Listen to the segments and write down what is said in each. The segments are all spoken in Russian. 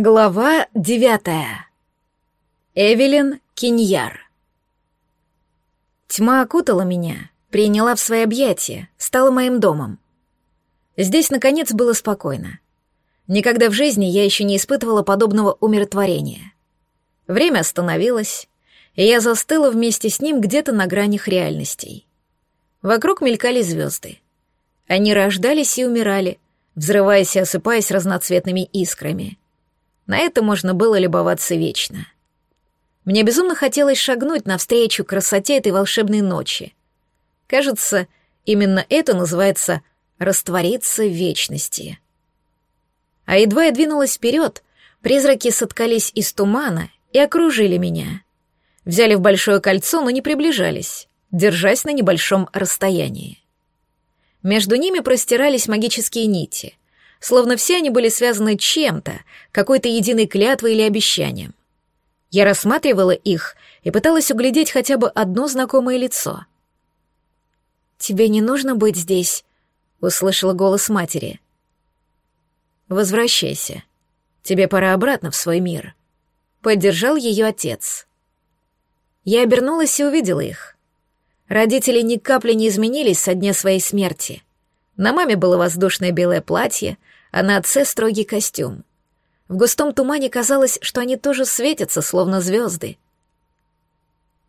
Глава девятая. Эвелин Киньяр. Тьма окутала меня, приняла в свои объятия, стала моим домом. Здесь, наконец, было спокойно. Никогда в жизни я еще не испытывала подобного умиротворения. Время остановилось, и я застыла вместе с ним где-то на гранях реальностей. Вокруг мелькали звезды. Они рождались и умирали, взрываясь и осыпаясь разноцветными искрами — на это можно было любоваться вечно. Мне безумно хотелось шагнуть навстречу красоте этой волшебной ночи. Кажется, именно это называется «раствориться в вечности». А едва я двинулась вперед, призраки соткались из тумана и окружили меня. Взяли в большое кольцо, но не приближались, держась на небольшом расстоянии. Между ними простирались магические нити, словно все они были связаны чем-то, какой-то единой клятвой или обещанием. Я рассматривала их и пыталась углядеть хотя бы одно знакомое лицо. «Тебе не нужно быть здесь», — услышала голос матери. «Возвращайся. Тебе пора обратно в свой мир», — поддержал ее отец. Я обернулась и увидела их. Родители ни капли не изменились со дня своей смерти. На маме было воздушное белое платье, а на отце строгий костюм. В густом тумане казалось, что они тоже светятся, словно звезды.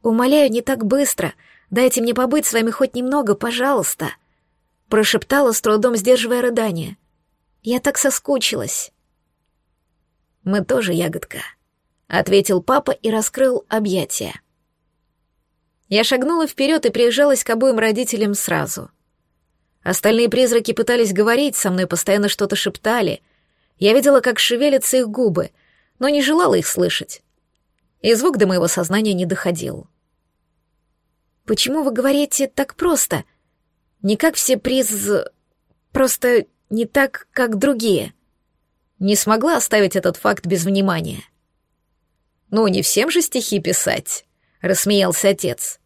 «Умоляю, не так быстро. Дайте мне побыть с вами хоть немного, пожалуйста», — прошептала, с трудом сдерживая рыдание. «Я так соскучилась». «Мы тоже, ягодка», — ответил папа и раскрыл объятия. Я шагнула вперед и прижалась к обоим родителям сразу — Остальные призраки пытались говорить со мной, постоянно что-то шептали. Я видела, как шевелятся их губы, но не желала их слышать. И звук до моего сознания не доходил. «Почему вы говорите так просто? Не как все приз... Просто не так, как другие?» Не смогла оставить этот факт без внимания. «Ну, не всем же стихи писать», — рассмеялся отец.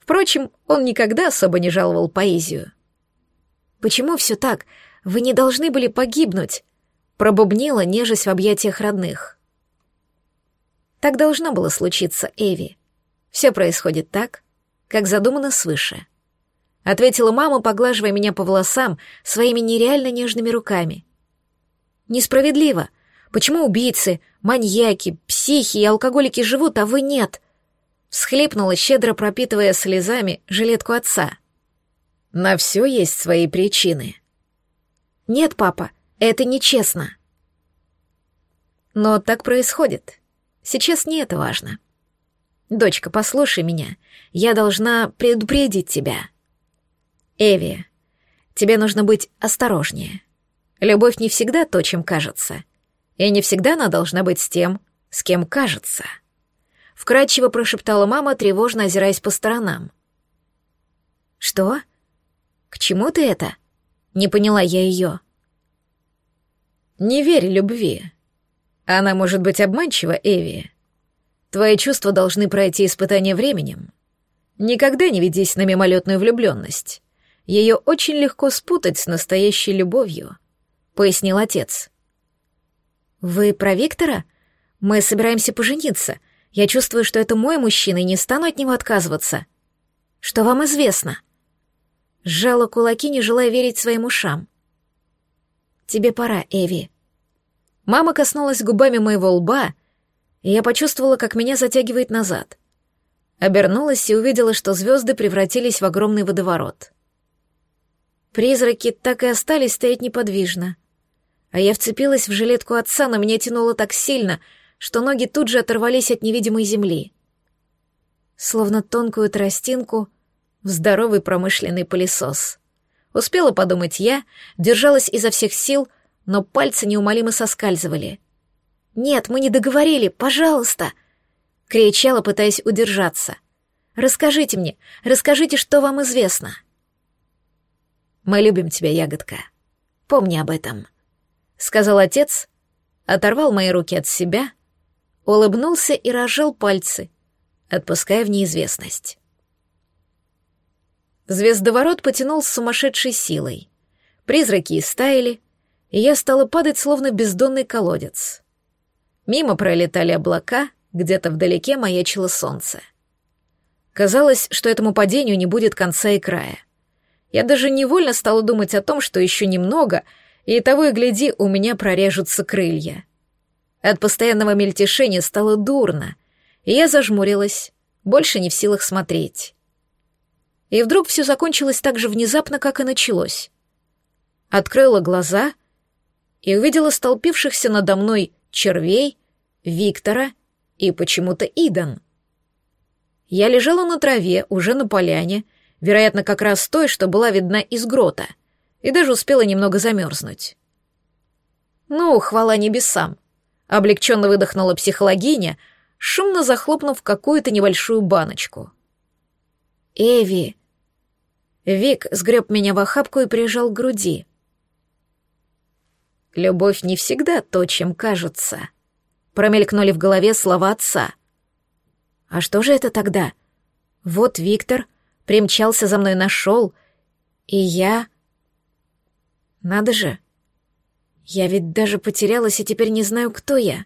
Впрочем, он никогда особо не жаловал поэзию. Почему все так? Вы не должны были погибнуть!» Пробубнила, нежесть в объятиях родных. Так должно было случиться, Эви. Все происходит так, как задумано свыше. Ответила мама, поглаживая меня по волосам своими нереально нежными руками. Несправедливо. Почему убийцы, маньяки, психи и алкоголики живут, а вы нет? Всхлипнула, щедро пропитывая слезами жилетку отца. На все есть свои причины. Нет, папа, это нечестно. Но так происходит. Сейчас не это важно. Дочка, послушай меня. Я должна предупредить тебя. Эви, тебе нужно быть осторожнее. Любовь не всегда то, чем кажется. И не всегда она должна быть с тем, с кем кажется. Вкрадчиво прошептала мама, тревожно озираясь по сторонам. «Что?» «К чему ты это?» Не поняла я ее. «Не верь любви. Она может быть обманчива, Эви. Твои чувства должны пройти испытание временем. Никогда не ведись на мимолетную влюбленность. Ее очень легко спутать с настоящей любовью», — пояснил отец. «Вы про Виктора? Мы собираемся пожениться. Я чувствую, что это мой мужчина, и не стану от него отказываться. Что вам известно?» Сжала кулаки, не желая верить своим ушам. «Тебе пора, Эви». Мама коснулась губами моего лба, и я почувствовала, как меня затягивает назад. Обернулась и увидела, что звезды превратились в огромный водоворот. Призраки так и остались стоять неподвижно. А я вцепилась в жилетку отца, но меня тянуло так сильно, что ноги тут же оторвались от невидимой земли. Словно тонкую тростинку в здоровый промышленный пылесос. Успела подумать я, держалась изо всех сил, но пальцы неумолимо соскальзывали. «Нет, мы не договорили, пожалуйста!» — кричала, пытаясь удержаться. «Расскажите мне, расскажите, что вам известно». «Мы любим тебя, ягодка. Помни об этом», — сказал отец, оторвал мои руки от себя, улыбнулся и разжал пальцы, отпуская в неизвестность. Звездоворот потянул с сумасшедшей силой. Призраки истаяли, и я стала падать, словно бездонный колодец. Мимо пролетали облака, где-то вдалеке маячило солнце. Казалось, что этому падению не будет конца и края. Я даже невольно стала думать о том, что еще немного, и того и гляди, у меня прорежутся крылья. От постоянного мельтешения стало дурно, и я зажмурилась, больше не в силах смотреть. И вдруг все закончилось так же внезапно, как и началось. Открыла глаза и увидела столпившихся надо мной червей, Виктора и почему-то Идан. Я лежала на траве, уже на поляне, вероятно, как раз той, что была видна из грота, и даже успела немного замерзнуть. «Ну, хвала небесам!» — облегченно выдохнула психологиня, шумно захлопнув какую-то небольшую баночку. «Эви!» Вик сгреб меня в охапку и прижал к груди. «Любовь не всегда то, чем кажется», — промелькнули в голове слова отца. «А что же это тогда? Вот Виктор примчался за мной, нашел, и я...» «Надо же! Я ведь даже потерялась и теперь не знаю, кто я».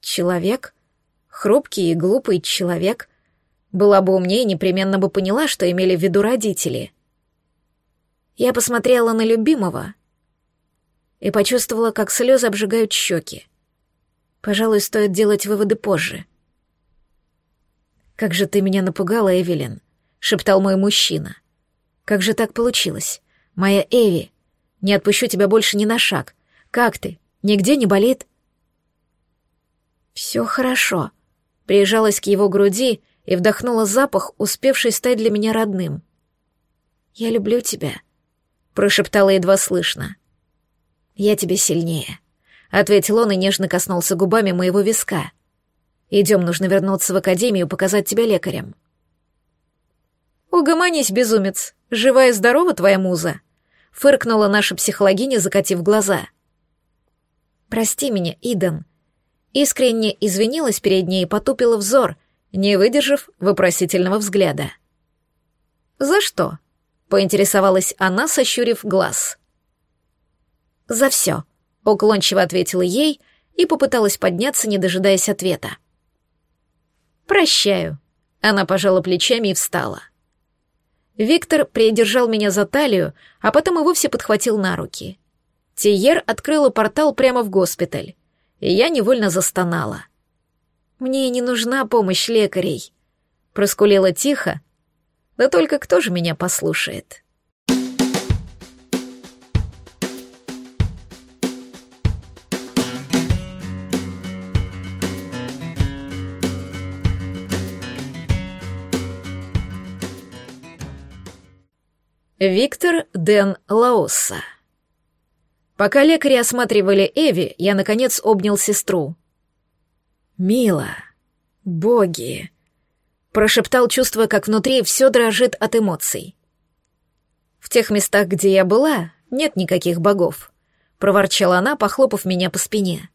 «Человек? Хрупкий и глупый человек?» Была бы умнее, непременно бы поняла, что имели в виду родители. Я посмотрела на любимого и почувствовала, как слезы обжигают щеки. Пожалуй, стоит делать выводы позже. «Как же ты меня напугала, Эвелин», — шептал мой мужчина. «Как же так получилось? Моя Эви, не отпущу тебя больше ни на шаг. Как ты? Нигде не болит?» «Все хорошо», — прижалась к его груди и вдохнула запах, успевший стать для меня родным. «Я люблю тебя», — прошептала едва слышно. «Я тебе сильнее», — ответил он и нежно коснулся губами моего виска. «Идем, нужно вернуться в академию показать тебя лекарям». «Угомонись, безумец! Жива и здорова твоя муза!» — фыркнула наша психологиня, закатив глаза. «Прости меня, Идан». Искренне извинилась перед ней и потупила взор — не выдержав вопросительного взгляда. «За что?» — поинтересовалась она, сощурив глаз. «За все», — уклончиво ответила ей и попыталась подняться, не дожидаясь ответа. «Прощаю», — она пожала плечами и встала. Виктор придержал меня за талию, а потом и вовсе подхватил на руки. Тиер открыла портал прямо в госпиталь, и я невольно застонала. Мне не нужна помощь лекарей. Проскулила тихо. Да только кто же меня послушает? Виктор Ден Лаоса Пока лекари осматривали Эви, я, наконец, обнял сестру. «Мила, боги!» — прошептал, чувствуя, как внутри все дрожит от эмоций. «В тех местах, где я была, нет никаких богов», — проворчала она, похлопав меня по спине.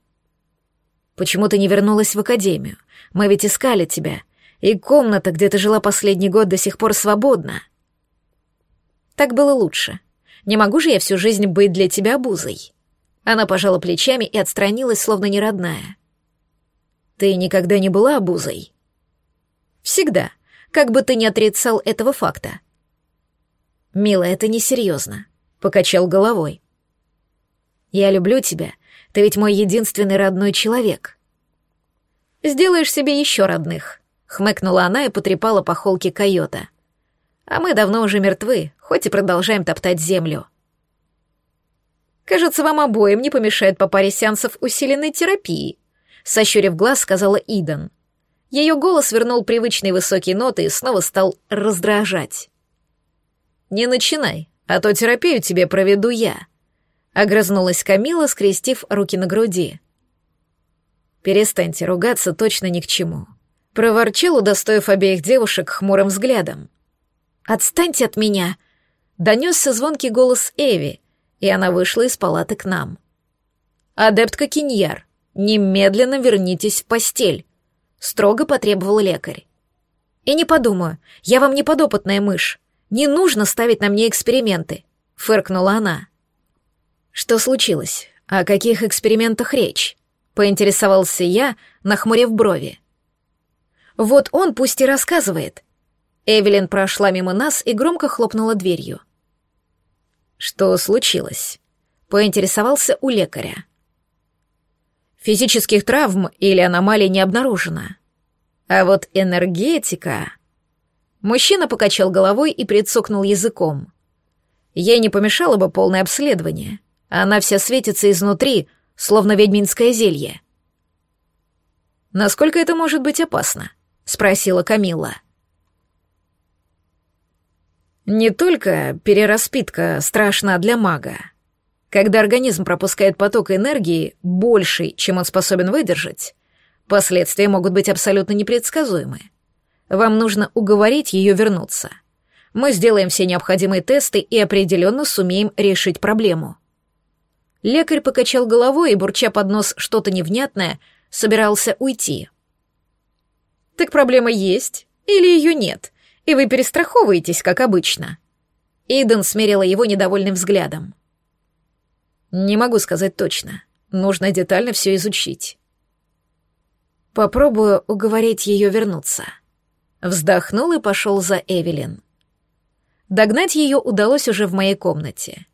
«Почему ты не вернулась в академию? Мы ведь искали тебя, и комната, где ты жила последний год, до сих пор свободна». «Так было лучше. Не могу же я всю жизнь быть для тебя обузой». Она пожала плечами и отстранилась, словно неродная. Ты никогда не была обузой? Всегда, как бы ты ни отрицал этого факта. Мила, это несерьезно, покачал головой. Я люблю тебя, ты ведь мой единственный родной человек. Сделаешь себе еще родных, хмыкнула она и потрепала по холке койота. А мы давно уже мертвы, хоть и продолжаем топтать землю. Кажется, вам обоим не помешает по паре сеансов усиленной терапии, сощурив глаз, сказала Идан. Ее голос вернул привычные высокие ноты и снова стал раздражать. «Не начинай, а то терапию тебе проведу я», — огрызнулась Камила, скрестив руки на груди. «Перестаньте ругаться точно ни к чему», — проворчал, удостоив обеих девушек хмурым взглядом. «Отстаньте от меня!» — донесся звонкий голос Эви, и она вышла из палаты к нам. «Адептка Киньяр, «Немедленно вернитесь в постель», — строго потребовал лекарь. «И не подумаю, я вам не подопытная мышь. Не нужно ставить на мне эксперименты», — фыркнула она. «Что случилось? О каких экспериментах речь?» Поинтересовался я, нахмурив брови. Вот он пусть и рассказывает. Эвелин прошла мимо нас и громко хлопнула дверью. Что случилось? Поинтересовался у лекаря. Физических травм или аномалий не обнаружено. А вот энергетика... Мужчина покачал головой и прицокнул языком. Ей не помешало бы полное обследование. Она вся светится изнутри, словно ведьминское зелье. «Насколько это может быть опасно?» — спросила Камила. «Не только перераспитка страшна для мага. Когда организм пропускает поток энергии больший, чем он способен выдержать, последствия могут быть абсолютно непредсказуемы. Вам нужно уговорить ее вернуться. Мы сделаем все необходимые тесты и определенно сумеем решить проблему». Лекарь покачал головой и, бурча под нос что-то невнятное, собирался уйти. «Так проблема есть или ее нет, и вы перестраховываетесь, как обычно?» Иден смерила его недовольным взглядом. «Не могу сказать точно. Нужно детально все изучить». Попробую уговорить ее вернуться. Вздохнул и пошел за Эвелин. Догнать ее удалось уже в моей комнате.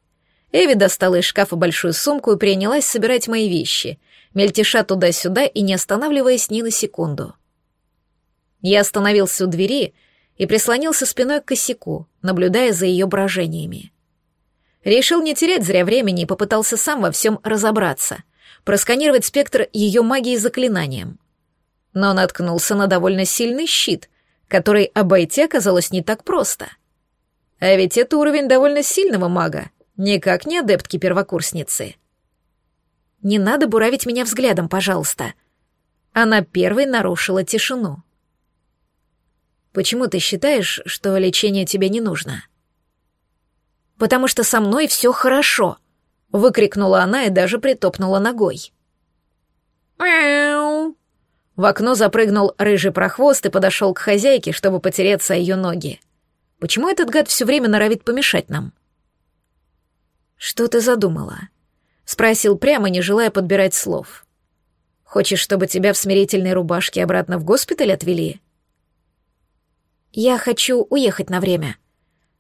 Эви достала из шкафа большую сумку и принялась собирать мои вещи, мельтеша туда-сюда и не останавливаясь ни на секунду. Я остановился у двери и прислонился спиной к косяку, наблюдая за ее брожениями. Решил не терять зря времени и попытался сам во всем разобраться, просканировать спектр ее магии заклинанием. Но наткнулся на довольно сильный щит, который обойти оказалось не так просто. А ведь это уровень довольно сильного мага, Никак не адептки-первокурсницы. Не надо буравить меня взглядом, пожалуйста. Она первой нарушила тишину. Почему ты считаешь, что лечение тебе не нужно? Потому что со мной все хорошо, выкрикнула она и даже притопнула ногой. Мяу. В окно запрыгнул рыжий прохвост и подошел к хозяйке, чтобы потереться о ее ноги. Почему этот гад все время норовит помешать нам? «Что ты задумала?» — спросил прямо, не желая подбирать слов. «Хочешь, чтобы тебя в смирительной рубашке обратно в госпиталь отвели?» «Я хочу уехать на время.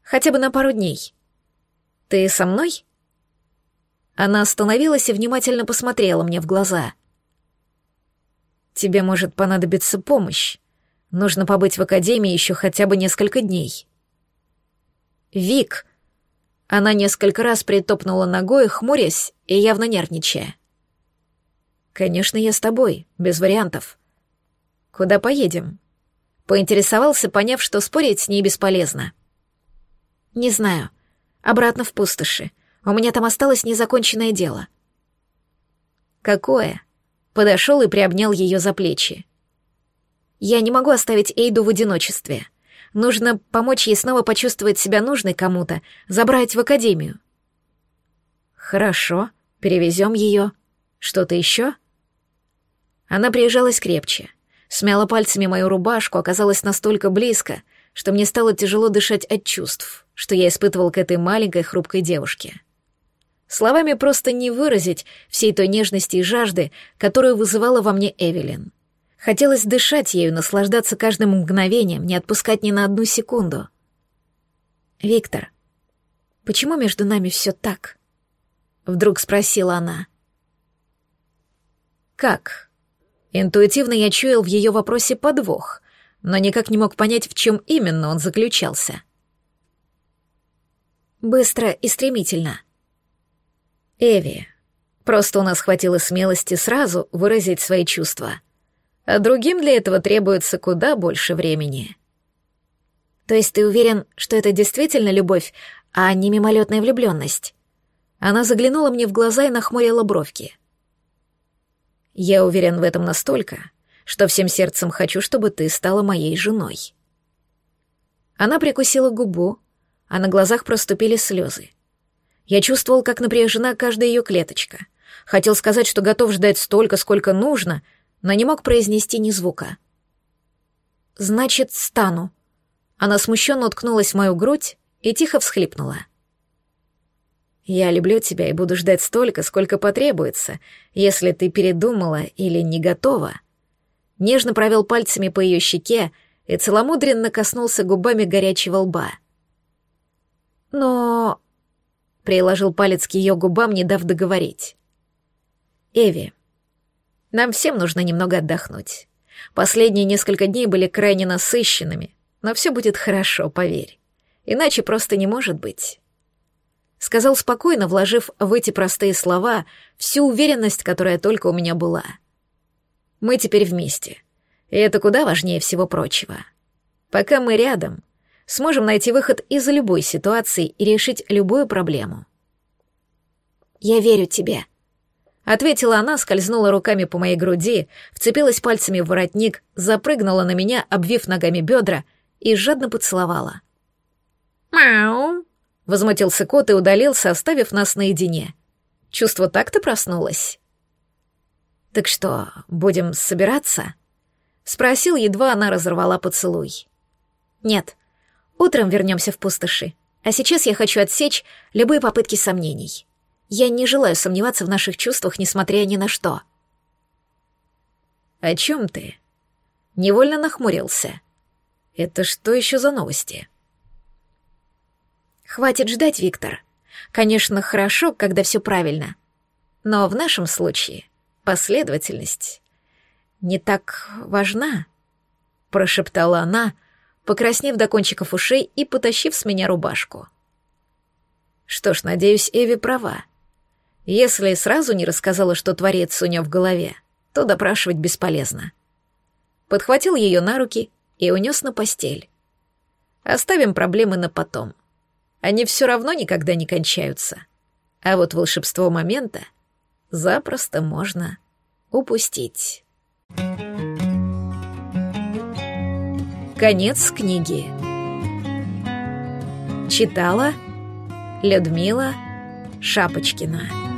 Хотя бы на пару дней. Ты со мной?» Она остановилась и внимательно посмотрела мне в глаза. «Тебе может понадобиться помощь. Нужно побыть в академии еще хотя бы несколько дней». «Вик!» Она несколько раз притопнула ногой, хмурясь и явно нервничая. «Конечно, я с тобой, без вариантов. Куда поедем?» Поинтересовался, поняв, что спорить с ней бесполезно. «Не знаю. Обратно в пустоши. У меня там осталось незаконченное дело». «Какое?» Подошел и приобнял ее за плечи. «Я не могу оставить Эйду в одиночестве. Нужно помочь ей снова почувствовать себя нужной кому-то, забрать в академию. Хорошо, перевезем ее. Что-то еще? Она приезжалась крепче, смяла пальцами мою рубашку, оказалась настолько близко, что мне стало тяжело дышать от чувств, что я испытывал к этой маленькой хрупкой девушке. Словами просто не выразить всей той нежности и жажды, которую вызывала во мне Эвелин. Хотелось дышать ею, наслаждаться каждым мгновением, не отпускать ни на одну секунду. «Виктор, почему между нами все так?» Вдруг спросила она. «Как?» Интуитивно я чуял в ее вопросе подвох, но никак не мог понять, в чем именно он заключался. Быстро и стремительно. Эви, просто у нас хватило смелости сразу выразить свои чувства — а другим для этого требуется куда больше времени. То есть ты уверен, что это действительно любовь, а не мимолетная влюбленность? Она заглянула мне в глаза и нахмурила бровки. Я уверен в этом настолько, что всем сердцем хочу, чтобы ты стала моей женой. Она прикусила губу, а на глазах проступили слезы. Я чувствовал, как напряжена каждая ее клеточка. Хотел сказать, что готов ждать столько, сколько нужно — но не мог произнести ни звука. «Значит, стану». Она смущенно уткнулась в мою грудь и тихо всхлипнула. Я люблю тебя и буду ждать столько, сколько потребуется, если ты передумала или не готова. Нежно провел пальцами по ее щеке и целомудренно коснулся губами горячего лба. Но... Приложил палец к ее губам, не дав договорить. Эви, нам всем нужно немного отдохнуть. Последние несколько дней были крайне насыщенными, но все будет хорошо, поверь. Иначе просто не может быть. Сказал спокойно, вложив в эти простые слова всю уверенность, которая только у меня была. Мы теперь вместе. И это куда важнее всего прочего. Пока мы рядом, сможем найти выход из любой ситуации и решить любую проблему. «Я верю тебе», — ответила она, скользнула руками по моей груди, вцепилась пальцами в воротник, запрыгнула на меня, обвив ногами бедра и жадно поцеловала. «Мяу!» — возмутился кот и удалился, оставив нас наедине. Чувство так-то проснулось. «Так что, будем собираться?» — спросил, едва она разорвала поцелуй. «Нет, утром вернемся в пустоши, а сейчас я хочу отсечь любые попытки сомнений. Я не желаю сомневаться в наших чувствах, несмотря ни на что». «О чем ты?» Невольно нахмурился. «Это что еще за новости?» «Хватит ждать, Виктор. Конечно, хорошо, когда все правильно. Но в нашем случае последовательность не так важна, прошептала она, покраснев до кончиков ушей и потащив с меня рубашку. Что ж, надеюсь, Эви права. Если сразу не рассказала, что творится у нее в голове, то допрашивать бесполезно. Подхватил ее на руки и унес на постель. Оставим проблемы на потом. Они все равно никогда не кончаются. А вот волшебство момента — запросто можно упустить. Конец книги. Читала Людмила Шапочкина.